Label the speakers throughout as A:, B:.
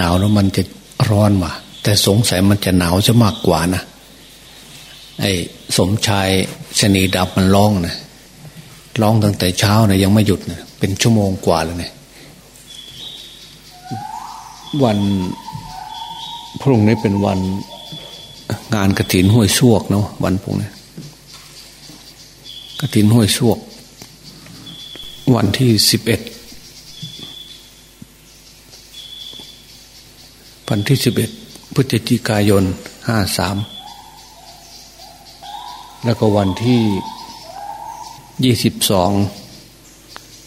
A: หนาวแล้วมันจะร้อนว่ะ แต่สงสัยมันจะหนาวจะมากกว่านะไอ้สมชายชนีดับมันร้องนะร้องตั้งแต่เช้านะยังไม่หยุดนะเป็นชั่วโมงกว่าเลยเนะวันพรุ่งนี้เป็นวันงานกระถินห้วยซวกเนาะวันพรุ่งนี้กระถินห้วยซวก วันที่สิบเอ็ด วันที่สิบเอ็ดพฤศจิกายนห้าสามแล้วก็วันที่ยี่สิบสอง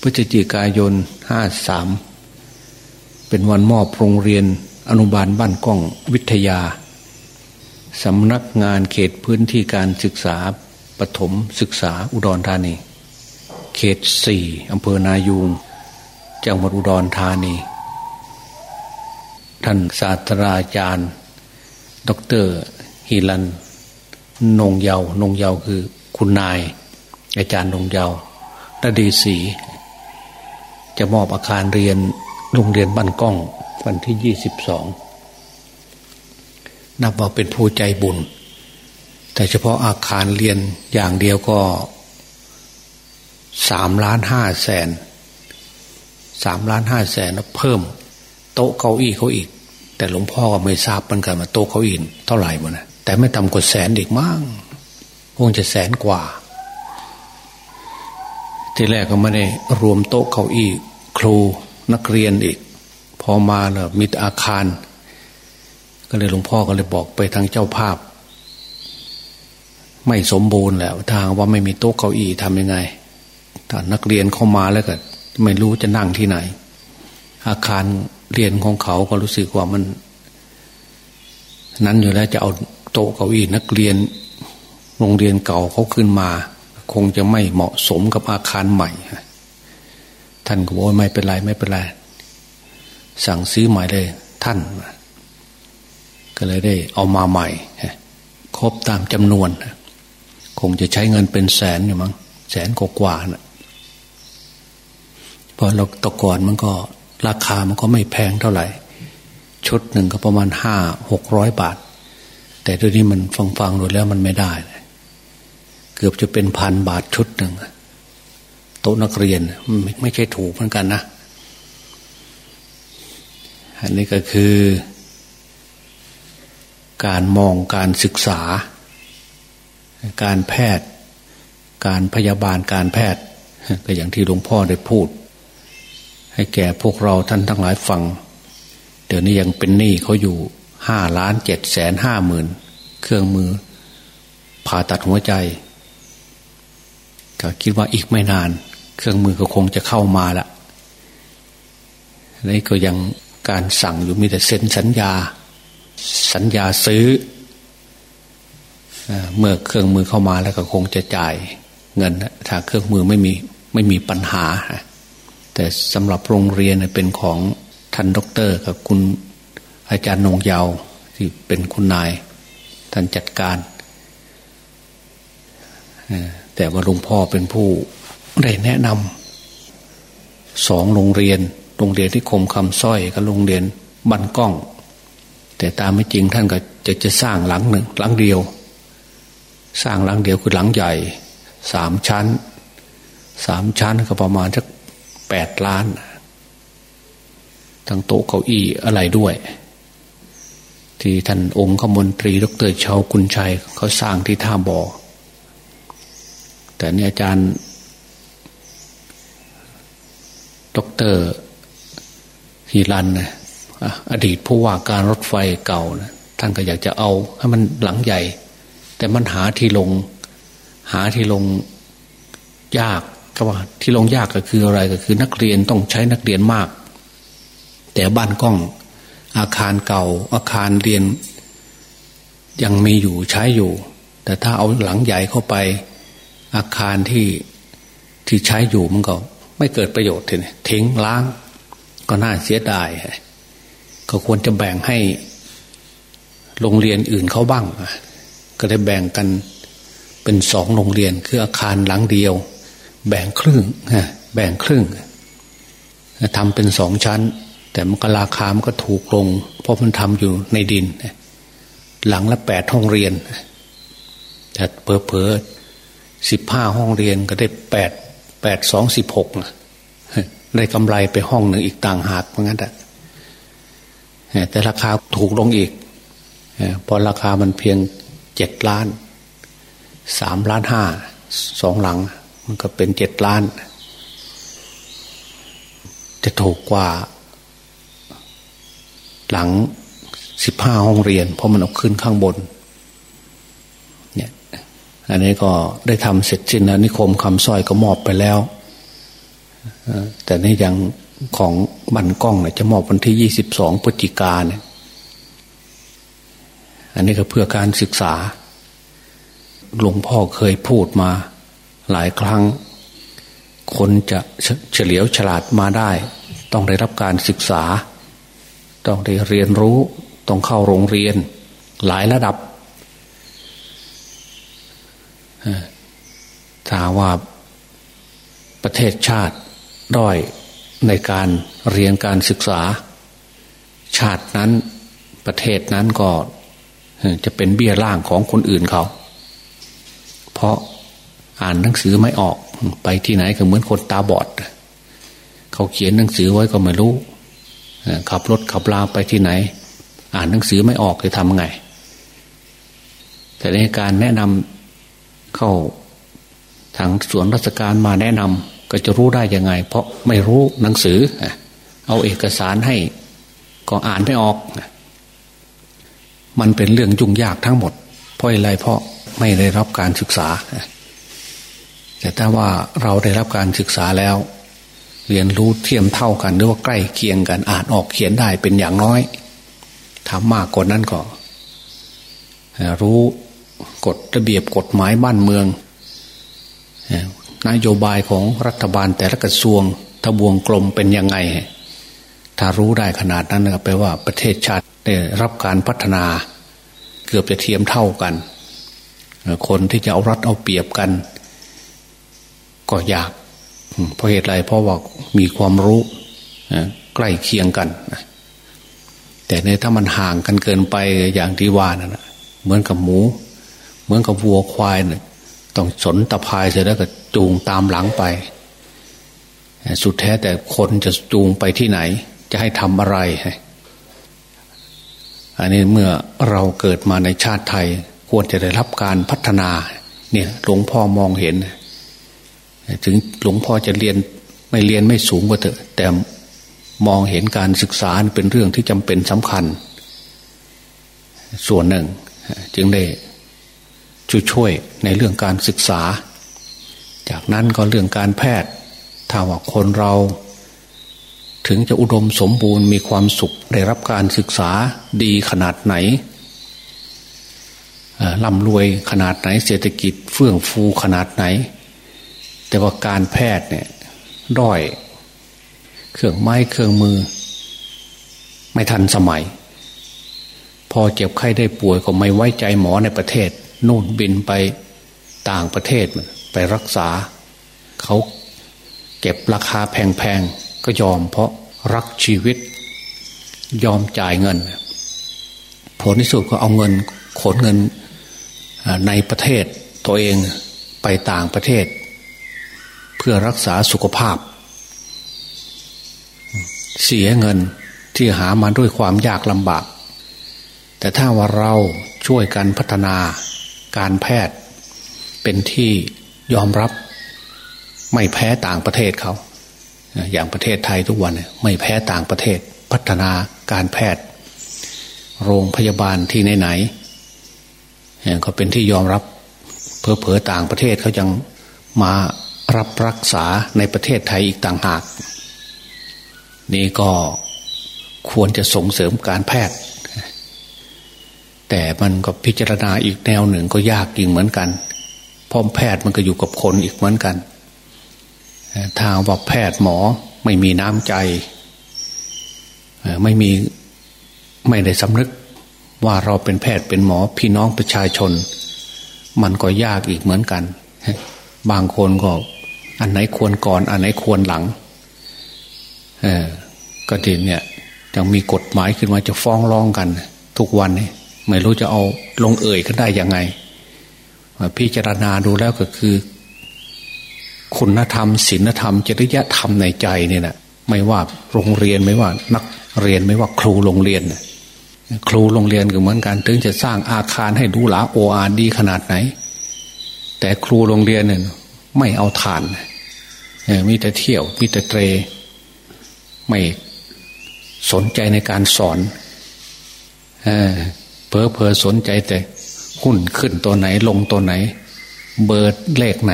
A: พฤศจิกายนห้าสามเป็นวันมอบโรงเรียนอนุบาลบ้านกล้องวิทยาสำนักงานเขตพื้นที่การศึกษาปฐมศึกษาอุดรธานี เขตสี่อำเภอนายูงจังหวัดอุดรธานี ท่านศาสตราจารย์ ดรฮิรัน นงเยานงเยาคือคุณนาย อาจารย์นงเยาระดีศรีจะมอบอาคารเรียนโรงเรียนบ้านก้อง วันที่ยี่สิบสองนับว่าเป็นผู้ใจบุญ แต่เฉพาะอาคารเรียนอย่างเดียวก็สามล้านห้าแสนสามล้านห้าแสนเพิ่ม โต๊ะเก้าอี้เขาอีก แต่หลวงพ่อก็ไม่ทราบเหมือนกันว่าโต๊ะเก้าอี้เท่าไหร่บ้นะแต่ไม่ต่ำกว่าแสนอีกมั้งคงจะแสนกว่า ทีแรกก็ไม่ได้รวมโต๊ะเก้าอี้ครูนักเรียนอีก พอมาแล้วมีอาคาร ก็เลยหลวงพ่อก็เลยบอกไปทางเจ้าภาพ ไม่สมบูรณ์แล้วทางว่าไม่มีโต๊ะเก้าอี้ทำยังไงถ้านักเรียนเข้ามาแล้วก็ไม่รู้จะนั่งที่ไหน อาคาร เรียนของเขาก็รู้สึกว่ามัน นั้นอยู่แล้วจะเอาโต๊ะเก้าอี้นักเรียน โรงเรียนเก่าเขาขึ้นมา คงจะไม่เหมาะสมกับอาคารใหม่ท่านก็บอกไม่เป็นไรไม่เป็นไรสั่งซื้อใหม่เลย ท่าน ก็เลยได้เอามาใหม่ครบตามจำนวน คงจะใช้เงินเป็นแสนอยู่มั้งแสนกว่าๆนะพอเราตะก่อนมันก็ ราคามันก็ไม่แพงเท่าไหร่ ชุดหนึ่งก็ประมาณห้าหกร้อยบาท แต่ด้วยนี้มันฟังฟังดูแล้วมันไม่ได้ เกือบจะเป็นพันบาทชุดหนึ่งโต๊ะนักเรียนไม่ไม่ใช่ถูกเหมือนกันนะ อันนี้ก็คือ การมองการศึกษา การแพทย์ การพยาบาลการแพทย์ ก็อย่างที่หลวงพ่อได้พูด ให้แก่พวกเราท่านทั้งหลายฟัง เดี๋ยวนี้ยังเป็นหนี้เขาอยู่ห้าล้านเจ็ดแสนห้าหมื่นเครื่องมือ ผ่าตัดหัวใจก็คิดว่าอีกไม่นาน เครื่องมือก็คงจะเข้ามาละนี่ก็ยังการสั่งอยู่มีแต่เซ็นสัญญา สัญญาซื้อ เมื่อเครื่องมือเข้ามาแล้วก็คงจะจ่ายเงิน ถ้าเครื่องมือไม่มีไม่มีปัญหา แต่สำหรับโรงเรียนเป็นของท่านด็อกเตอร์กับคุณอาจารย์นงเยาวที่เป็นคุณนายท่านจัดการ แต่ว่าหลวงพ่อเป็นผู้ได้แนะนำสองโรงเรียน โรงเรียนที่คมคำสร้อยกับโรงเรียนบันก้อง แต่ตามไม่จริงท่านก็จะจะสร้างหลังหนึ่งหลังเดียว สร้างหลังเดียวคือหลังใหญ่สามชั้นสามชั้นก็ประมาณสัก แปดล้าน ทั้งโต๊ะเก้าอี้อะไรด้วย ที่ท่านองค์ขมนตรี ดรเชากุลชัยเขาสร้างที่ท่าบ่อ แต่นี่อาจารย์ ดรฮีรันนะอดีตผู้ว่าการรถไฟเก่านะท่านก็อยากจะเอาให้มันหลังใหญ่ แต่มันหาที่ลง หาที่ลงยาก ก็ว่าที่ลงยากก็คืออะไรก็คือนักเรียนต้องใช้นักเรียนมาก แต่บ้านกล้องอาคารเก่า อาคารเรียน ยังมีอยู่ใช้อยู่ แต่ถ้าเอาหลังใหญ่เข้าไป อาคารที่ที่ใช้อยู่มันก็ไม่เกิดประโยชน์ทีนี้ทิ้งล้าง ก็น่าเสียดายก็ควรจะแบ่งให้โรงเรียนอื่นเขาบ้างก็ได้แบ่งกันเป็นสองโรงเรียนคืออาคารหลังเดียว แบ่งครึ่งแบ่งครึ่งทำเป็นสองชั้น แต่มันก็ราคามันก็ถูกลง เพราะมันทำอยู่ในดิน หลังละแปดห้องเรียนแต่เพอเพอสิบห้าห้องเรียนก็ได้แปดแปดสองสิบหกได้กำไรไปห้องหนึ่งอีกต่างหากเพราะงั้นแต่ราคาถูกลงอีกพอราคามันเพียงเจ็ดล้านสามล้านห้าสองหลัง มันก็เป็นเจ็ดล้าน จะถูกกว่า หลังสิบห้าห้องเรียน เพราะมันเอาขึ้นข้างบน เนี่ย อันนี้ก็ได้ทำเสร็จสิ้นแล้วนิคมคำสร้อยก็มอบไปแล้ว แต่นี่ยังของบันกล้องเนี่ยจะมอบวันที่ยี่สิบสองพฤศจิกาเนี่ย อันนี้ก็เพื่อการศึกษา หลวงพ่อเคยพูดมา หลายครั้ง คนจะเฉลียวฉลาดมาได้ ต้องได้รับการศึกษา ต้องได้เรียนรู้ ต้องเข้าโรงเรียน หลายระดับถ้าว่าประเทศชาติด้อยในการเรียนการศึกษา ชาตินั้นประเทศนั้นก็จะเป็นเบี้ยล่างของคนอื่นเขา เพราะ อ่านหนังสือไม่ออก ไปที่ไหนก็เหมือนคนตาบอด เขาเขียนหนังสือไว้ก็ไม่รู้ขับรถขับลาไปที่ไหน อ่านหนังสือไม่ออกจะทำไง แต่ในการแนะนำเข้าทางส่วนราชการมาแนะนำก็จะรู้ได้ยังไง เพราะไม่รู้หนังสือ เอาเอกสารให้ก็อ่านไม่ออก มันเป็นเรื่องยุ่งยากทั้งหมด เพราะอะไรเพราะไม่ได้รับการศึกษา แต่ถ้าว่าเราได้รับการศึกษาแล้ว เรียนรู้เทียมเท่ากันหรือว่าใกล้เคียงกันอ่านออกเขียนได้เป็นอย่างน้อยทำมากกว่านั้นก็รู้กฎระเบียบกฎหมายบ้านเมืองนโยบายของรัฐบาลแต่ละกระทรวงทบวงกลมเป็นยังไง ถ้ารู้ได้ขนาดนั้นก็แปลว่าประเทศชาติได้รับการพัฒนาเกือบจะเทียมเท่ากัน คนที่จะเอารัดเอาเปรียบกัน ก็อยาก เพราะเหตุไรเพราะว่ามีความรู้ใกล้เคียงกันแต่ในถ้ามันห่างกันเกินไปอย่างที่ว่านะ่ะเหมือนกับหมู เหมือนกับวัวควายเนี่ยต้องสนตะพายเสร็จแล้วก็จูงตามหลังไป สุดแท้แต่คนจะจูงไปที่ไหน จะให้ทำอะไร อันนี้เมื่อเราเกิดมาในชาติไทย ควรจะได้รับการพัฒนา เนี่ยหลวงพ่อมองเห็น ถึงหลวงพ่อจะเรียนไม่เรียนไม่สูงก็เถอะ แต่มองเห็นการศึกษาเป็นเรื่องที่จำเป็นสำคัญ ส่วนหนึ่ง จึงได้ช่วยในเรื่องการศึกษา จากนั้นก็เรื่องการแพทย์ ถ้าว่าคนเรา ถึงจะอุดมสมบูรณ์มีความสุขได้รับการศึกษาดีขนาดไหนร่ำรวยขนาดไหนเศรษฐกิจเฟื่องฟูขนาดไหน แต่ว่าการแพทย์เนี่ยด้อย เครื่องไม้เครื่องมือ ไม่ทันสมัย พอเจ็บไข้ได้ป่วยก็ไม่ไว้ใจหมอในประเทศนู่นบินไปต่างประเทศไปรักษา เขาเก็บราคาแพงๆ ก็ยอมเพราะรักชีวิต ยอมจ่ายเงิน ผลที่สุดก็เอาเงินขนเงินในประเทศตัวเองไปต่างประเทศ พื่อรักษาสุขภาพ เสียเงินที่หามาด้วยความยากลำบาก แต่ถ้าว่าเราช่วยกันพัฒนาการแพทย์ เป็นที่ยอมรับไม่แพ้ต่างประเทศเขา อย่างประเทศไทยทุกวันไม่แพ้ต่างประเทศ พัฒนาการแพทย์ โรงพยาบาลที่ไหนๆก็เป็นที่ยอมรับเพอเพอต่างประเทศเขายังมา รับรักษาในประเทศไทยอีกต่างหาก นี่ก็ควรจะส่งเสริมการแพทย์ แต่มันก็พิจารณาอีกแนวหนึ่งก็ยากจริงเหมือนกันเพราะแพทย์มันก็อยู่กับคนอีกเหมือนกัน ทางว่าแพทย์หมอไม่มีน้ำใจ ไม่มีไม่ได้สำนึกว่าเราเป็นแพทย์เป็นหมอพี่น้องประชาชน มันก็ยากอีกเหมือนกัน บางคนก็ อันไหนควรก่อน อันไหนควรหลังเออก็ดีเนี่ยยังมีกฎหมายขึ้นมาจะฟ้องร้องกัน ทุกวันนี้ไม่รู้จะเอาลงเอ่ยกันได้ยังไงพิจารณาดูแล้วก็คือ คุณธรรมศีลธรรม จริยธรรมในใจเนี่ยนะไม่ว่าโรงเรียนไม่ว่า นักเรียนไม่ว่าครูโรงเรียน ครูโรงเรียนก็เหมือนกันถึงจะสร้างอาคารให้ดูหลาโออาดีขนาดไหน แต่ครูโรงเรียนเนี่ย ไม่เอาทานมีแต่เที่ยวมีแต่เตร ไม่สนใจในการสอนเพอเพอสนใจแต่หุ้นขึ้นตัวไหนลงตัวไหน เบิร์ดเลขไหน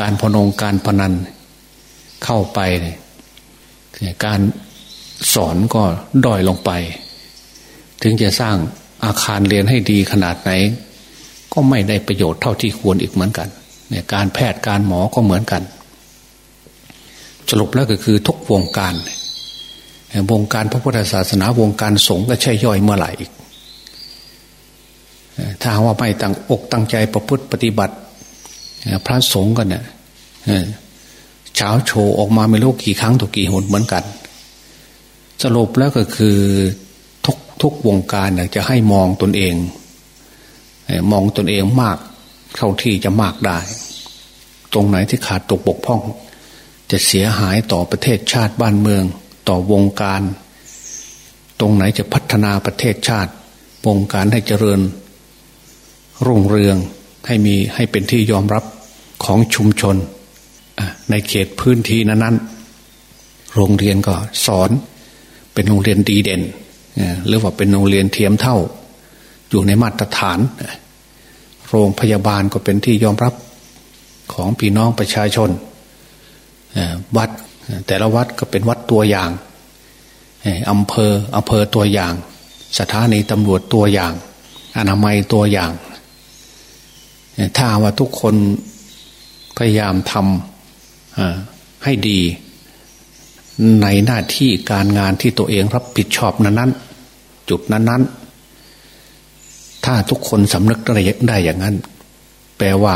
A: การพนงการพนันเข้าไป การสอนก็ด้อยลงไป ถึงจะสร้างอาคารเรียนให้ดีขนาดไหน ก็ไม่ได้ประโยชน์เท่าที่ควรอีกเหมือนกัน เนี่ยการแพทย์การหมอก็เหมือนกัน สรุปแล้วก็คือทุกวงการวงการพระพุทธศาสนาวงการสงฆ์ก็ใช่ย่อยเมื่อไหร่อีกถ้าว่าไม่ตั้งอกตั้งใจประพฤติปฏิบัติ พระสงฆ์กันเนี่ยเช้าโชว์ออกมาไม่รู้กี่ครั้งถูกกี่หนเหมือนกัน สรุปแล้วก็คือทุกทุกวงการอยากจะให้มองตนเอง มองตนเองมาก เท่าที่จะมากได้ ตรงไหนที่ขาดตกบกพร่อง จะเสียหายต่อประเทศชาติบ้านเมือง ต่อวงการ ตรงไหนจะพัฒนาประเทศชาติ วงการให้เจริญ รุ่งเรืองให้มีให้เป็นที่ยอมรับของชุมชน ในเขตพื้นที่นั้นๆ โรงเรียนก็สอน เป็นโรงเรียนดีเด่นหรือว่าเป็นโรงเรียนเทียมเท่า อยู่ในมาตรฐาน โรงพยาบาลก็เป็นที่ยอมรับของพี่น้องประชาชนวัดแต่ละวัดก็เป็นวัดตัวอย่างอำเภออำเภอตัวอย่าง สถานีตำรวจตัวอย่าง อนามัยตัวอย่าง ถ้าว่าทุกคนพยายามทำให้ดีในหน้าที่การงานที่ตัวเองรับผิดชอบนั้นๆจุดนั้นๆ ถ้าทุกคนสำนึกได้ได้อย่างนั้น แปลว่า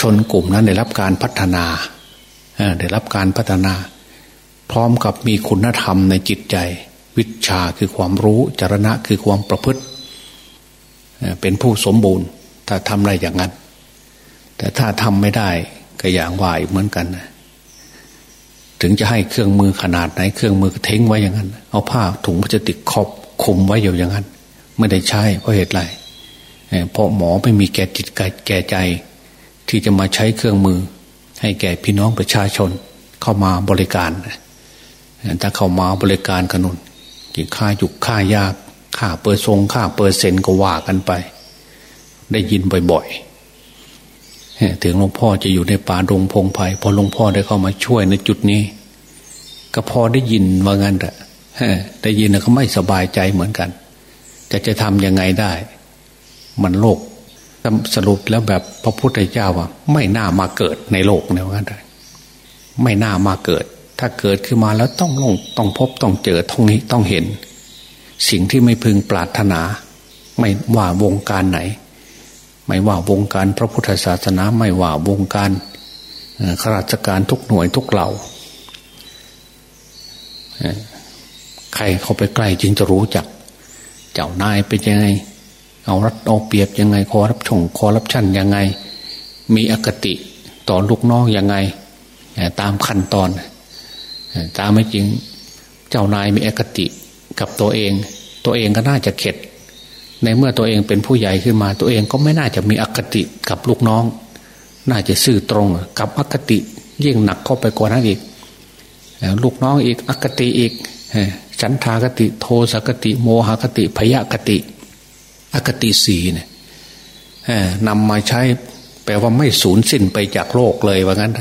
A: ชนกลุ่มนั้นได้รับการพัฒนาได้รับการพัฒนา พร้อมกับมีคุณธรรมในจิตใจ วิชาคือความรู้จรณะคือความประพฤติ เป็นผู้สมบูรณ์ ถ้าทำอะไรอย่างนั้น แต่ถ้าทำไม่ได้ก็อย่างวาอีกเหมือนกัน ถึงจะให้เครื่องมือขนาดไหน เครื่องมือก็ทิ้งไว้อย่างนั้น เอาผ้าถุงพลาสติกครอบคุมไว้อยู่อย่างนั้น ไม่ได้ใช้เพราะเหตุไรเพราะหมอไม่มีแก่จิตแก่ใจ ที่จะมาใช้เครื่องมือ ให้แก่พี่น้องประชาชนเข้ามาบริการถ้าเข้ามาบริการกันนุนกินค่าหยุกค่ายากค่าเปอร์ทรงค่าเปอร์เซ็นต์ก็ว่ากันไป ได้ยินบ่อยๆถึงหลวงพ่อจะอยู่ในป่าดงพงไพ่พอหลวงพ่อได้เข้ามาช่วยในจุดนี้ ก็พอได้ยินว่างั้นแหละได้ยินแล้วก็ไม่สบายใจเหมือนกัน จะจะทำยังไงได้ มันโลกสรุปแล้วแบบพระพุทธเจ้าว่า ไม่น่ามาเกิดในโลกเนี่ยว่างั้นไม่น่ามาเกิด ถ้าเกิดขึ้นมาแล้วต้องลงต้องพบต้องเจอต้องนี้ต้องเห็น สิ่งที่ไม่พึงปรารถนา ไม่ว่าวงการไหน ไม่ว่าวงการพระพุทธศาสนาไม่ว่าวงการข้าราชการทุกหน่วยทุกเหล่าใครเข้าไปใกล้จึงจะรู้จัก เจ้านายเป็นยังไง เอารัดเอาเปรียบยังไงคอรับชงคอรับชั่นยังไง มีอคติต่อลูกน้องยังไง ตามขั้นตอน ตามไม่จริงเจ้านายมีอคติกับตัวเอง ตัวเองก็น่าจะเข็ด ในเมื่อตัวเองเป็นผู้ใหญ่ขึ้นมา ตัวเองก็ไม่น่าจะมีอคติกับลูกน้อง น่าจะซื่อตรงกับอคติยิ่งหนักเข้าไปกว่านั้นอีกลูกน้องอีกอคติอีก ฉันทากติ โทสกติ โมหคติพยากติอคติสีเนี่ยนำมาใช้แปลว่าไม่สูญสิ้นไปจากโลกเลยว่างั้น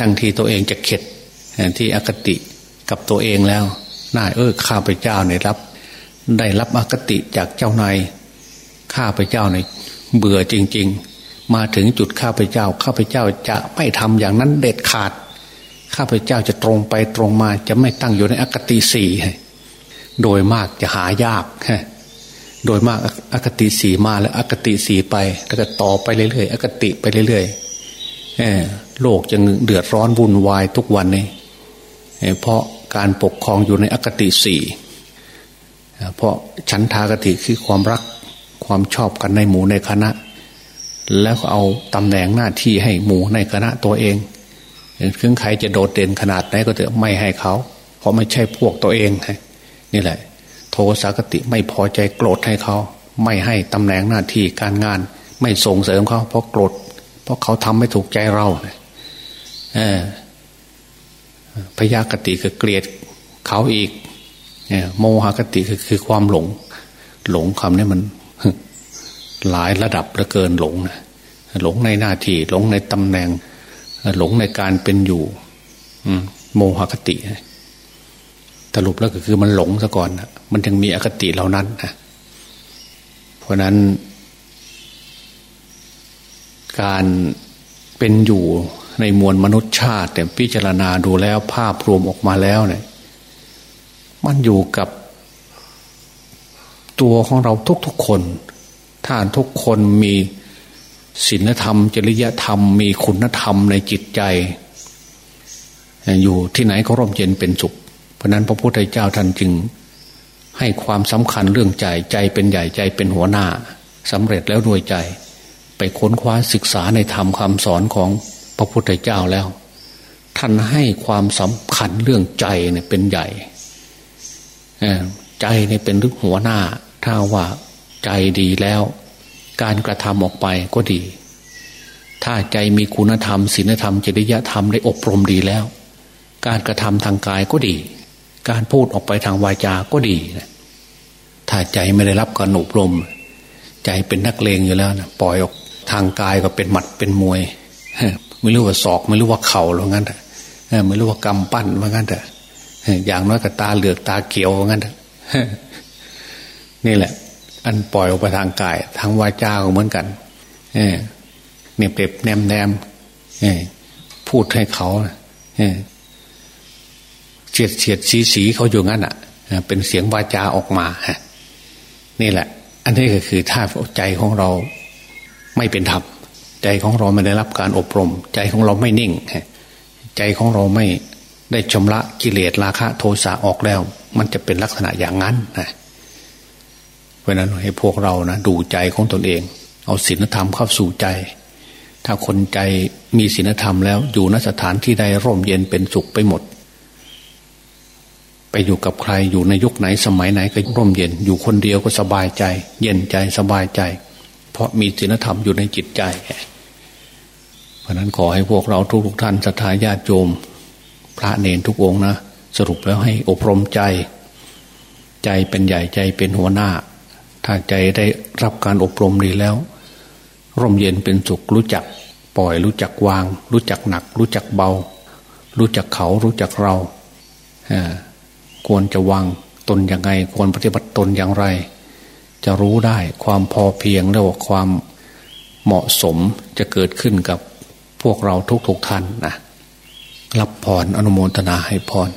A: ทั้งที่ตัวเองจะเข็ดที่อคติกับตัวเองแล้วน่าเออข้าพเจ้าเนี่ยรับ ได้รับอคติจากเจ้านายข้าพเจ้าเนี่ยเบื่อจริง ๆ มาถึงจุดข้าพเจ้า ข้าพเจ้าจะไม่ทำอย่างนั้นเด็ดขาด ข้าพเจ้าจะตรงไปตรงมาจะไม่ตั้งอยู่ในอคติสี่โดยมากจะหายากโดยมากอคติสีมาแล้วอคติสีไปแล้วก็ต่อไปเรื่อยๆอคติไปเรื่อยๆโลกจะเดือดร้อนวุ่นวายทุกวันนี้เพราะการปกครองอยู่ในอกติสี่เพราะฉันทากติคือความรักความชอบกันในหมู่ในคณะ แล้วเอาตำแหน่งหน้าที่ให้หมู่ในคณะตัวเอง ถึงใครจะโดดเด่นขนาดไหนก็เถอะไม่ให้เขา เพราะไม่ใช่พวกตัวเองนี่แหละ โทสากติไม่พอใจโกรธให้เขา ไม่ให้ตำแหน่งหน้าที่การงาน ไม่ส่งเสริมเขาเพราะโกรธเพราะเขาทำไม่ถูกใจเราเออพยากติก็เกลียดเขาอีกโมหกติคือคือความหลง หลงคำนี้มัน หลายระดับเหลือเกินหลงนะหลงในหน้าที่หลงในตำแหน่ง หลงในการเป็นอยู่โมหคติสรุปแล้วก็คือมันหลงซะก่อนะมันยังมีอคติเหล่านั้นนะเพราะนั้น การเป็นอยู่ในมวลมนุษยชาติแต่พิจารณาดูแล้วภาพรวมออกมาแล้วเนี่ย มันอยู่กับตัวของเราทุกๆคนถ้าทุกคนมี ศีลธรรม จริยธรรม มีคุณธรรมในจิตใจ อยู่ที่ไหนก็ร่มเย็นเป็นสุข เพราะนั้นพระพุทธเจ้าท่านจึง ให้ความสำคัญเรื่องใจใจเป็นใหญ่ใจเป็นหัวหน้าสำเร็จแล้วด้วยใจ ไปค้นคว้าศึกษาในธรรมคำสอนของพระพุทธเจ้าแล้ว ท่านให้ความสำคัญเรื่องใจเนี่ยเป็นใหญ่ใจเนี่ยเป็นลึกหัวหน้า ถ้าว่าใจดีแล้ว การกระทำออกไปก็ดี ถ้าใจมีคุณธรรมศีลธรรมจริยธรรมได้อบรมดีแล้ว การกระทำทางกายก็ดี การพูดออกไปทางวาจาก็ดีถ้าใจไม่ได้รับการอบรม ใจเป็นนักเลงอยู่แล้วนะปล่อยออกทางกายก็เป็นหมัดเป็นมวย ไม่รู้ว่าศอกไม่รู้ว่าเข่าหรืองั้นแต่ไม่รู้ว่ากำปั้นว่างั้นแต่อย่างน้อยก็ตาเหลือกตาเขียวงั้นนี่แหละ อันปล่อยออกไปทางกาย ทางวาจาก็เหมือนกันเนี่ยเปรบแนมแนมพูดให้เขาเฉียดเฉียดสีสีเขาอยู่งั้นอะเป็นเสียงวาจาออกมาฮะนี่แหละ อันนี้ก็คือถ้าใจของเราไม่เป็นธรรมใจของเราไม่ได้รับการอบรม ใจของเราไม่นิ่งใจของเราไม่ได้ชำระกิเลสราคะ โทสะออกแล้ว มันจะเป็นลักษณะอย่างนั้นนะ ราะนั้นให้พวกเรานะดูใจของตนเอง เอาศีลธรรมเข้าสู่ใจ ถ้าคนใจมีศีลธรรมแล้วอยู่นสถานที่ใดร่มเย็นเป็นสุขไปหมด ไปอยู่กับใครอยู่ในยุคไหนสมัยไหนก็ร่มเย็น อยู่คนเดียวก็สบายใจ เย็นใจสบายใจ เพราะมีศีลธรรมอยู่ในจิตใจ เพราะนั้นขอให้พวกเราทุกๆท่านศรัทธาญาติโยม พระเนนทุกองนะสรุปแล้วให้อบรมใจ ใจเป็นใหญ่ใจเป็นหัวหน้า ถ้าใจได้รับการอบรมดีแล้ว ร่มเย็นเป็นสุขรู้จัก ปล่อยรู้จักวาง รู้จักหนัก รู้จักเบา รู้จักเขารู้จักเราควรจะวางตนอย่างไง ควรปฏิบัติตนอย่างไร จะรู้ได้ความพอเพียงและว่าความเหมาะสมจะเกิดขึ้นกับพวกเราทุกๆทท่านนะรับพรออนุโมทนาให้พร